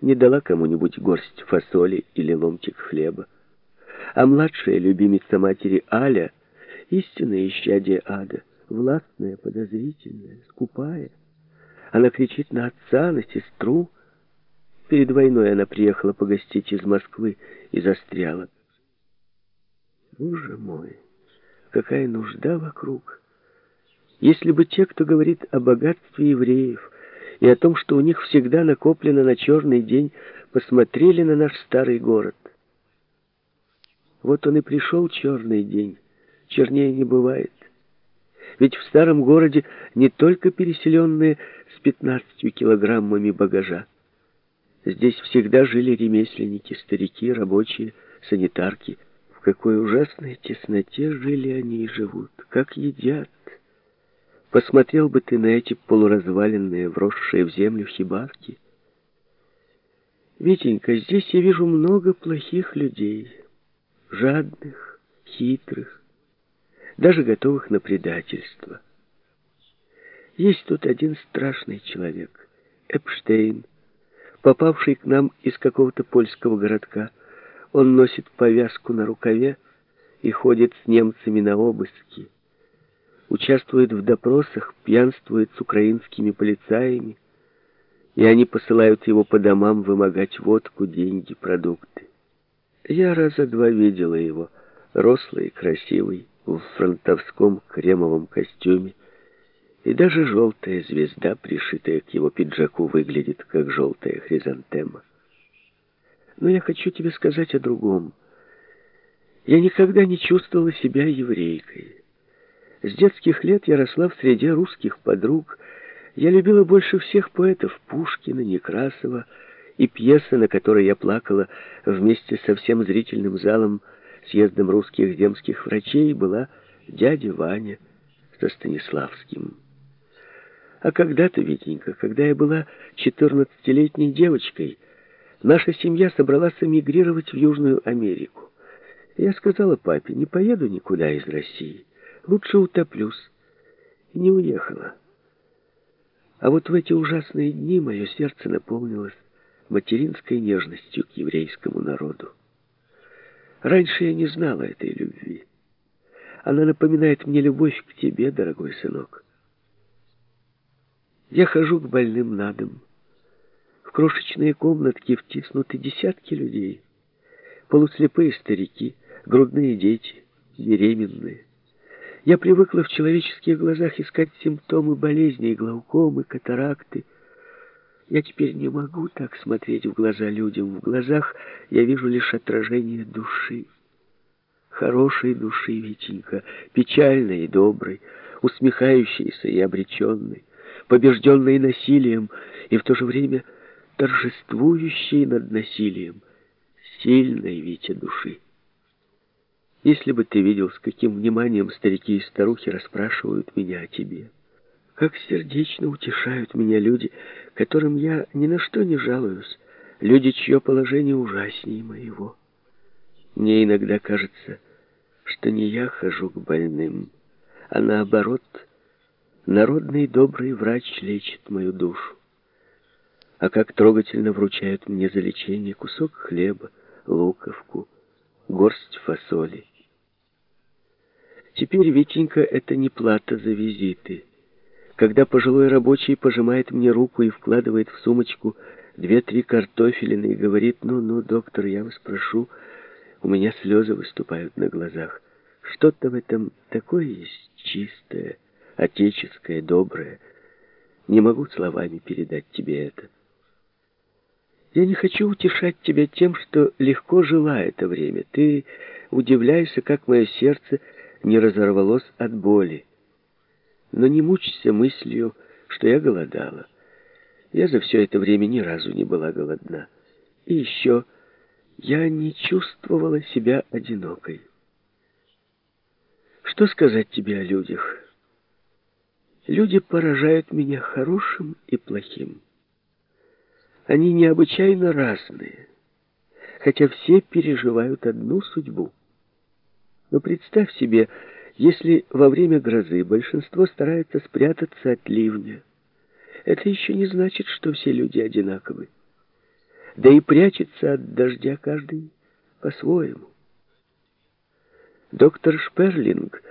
не дала кому-нибудь горсть фасоли или ломтик хлеба. А младшая любимица матери Аля, истинное исчадие ада, властная, подозрительная, скупая. Она кричит на отца, на сестру. Перед войной она приехала погостить из Москвы и застряла. Боже мой, какая нужда вокруг! Если бы те, кто говорит о богатстве евреев и о том, что у них всегда накоплено на черный день, посмотрели на наш старый город. Вот он и пришел черный день, чернее не бывает. Ведь в старом городе не только переселенные с 15 килограммами багажа. Здесь всегда жили ремесленники, старики, рабочие, санитарки. В какой ужасной тесноте жили они и живут, как едят. Посмотрел бы ты на эти полуразваленные, вросшие в землю хибарки. Витенька, здесь я вижу много плохих людей, жадных, хитрых, даже готовых на предательство. Есть тут один страшный человек, Эпштейн, попавший к нам из какого-то польского городка. Он носит повязку на рукаве и ходит с немцами на обыски. Участвует в допросах, пьянствует с украинскими полицаями, и они посылают его по домам вымогать водку, деньги, продукты. Я раза два видела его, рослый и красивый, в фронтовском кремовом костюме, и даже желтая звезда, пришитая к его пиджаку, выглядит как желтая хризантема. Но я хочу тебе сказать о другом. Я никогда не чувствовала себя еврейкой. С детских лет я росла в среде русских подруг. Я любила больше всех поэтов Пушкина, Некрасова, и пьеса, на которой я плакала вместе со всем зрительным залом съездом русских земских врачей, была «Дядя Ваня» со Станиславским. А когда-то, Витенька, когда я была четырнадцатилетней девочкой, наша семья собралась эмигрировать в Южную Америку. Я сказала папе, не поеду никуда из России, лучше утоплюсь. И не уехала. А вот в эти ужасные дни мое сердце наполнилось материнской нежностью к еврейскому народу. Раньше я не знала этой любви. Она напоминает мне любовь к тебе, дорогой сынок. Я хожу к больным на дом. В крошечные комнатки втиснуты десятки людей. Полуслепые старики, грудные дети, беременные. Я привыкла в человеческих глазах искать симптомы болезней, глаукомы, катаракты. Я теперь не могу так смотреть в глаза людям. В глазах я вижу лишь отражение души. Хорошей души, Витенька, печальной и доброй, усмехающейся и обреченной побежденной насилием и в то же время торжествующей над насилием, сильной Витя души. Если бы ты видел, с каким вниманием старики и старухи расспрашивают меня о тебе, как сердечно утешают меня люди, которым я ни на что не жалуюсь, люди, чье положение ужаснее моего. Мне иногда кажется, что не я хожу к больным, а наоборот — Народный добрый врач лечит мою душу. А как трогательно вручают мне за лечение кусок хлеба, луковку, горсть фасоли. Теперь, Витенька, это не плата за визиты. Когда пожилой рабочий пожимает мне руку и вкладывает в сумочку две-три картофелины и говорит, «Ну-ну, доктор, я вас прошу», у меня слезы выступают на глазах. Что-то в этом такое есть чистое, отеческое, доброе. Не могу словами передать тебе это. Я не хочу утешать тебя тем, что легко жила это время. Ты удивляешься, как мое сердце не разорвалось от боли. Но не мучься мыслью, что я голодала. Я за все это время ни разу не была голодна. И еще я не чувствовала себя одинокой. Что сказать тебе о людях? Люди поражают меня хорошим и плохим. Они необычайно разные, хотя все переживают одну судьбу. Но представь себе, если во время грозы большинство старается спрятаться от ливня, это еще не значит, что все люди одинаковы. Да и прячется от дождя каждый по-своему. Доктор Шперлинг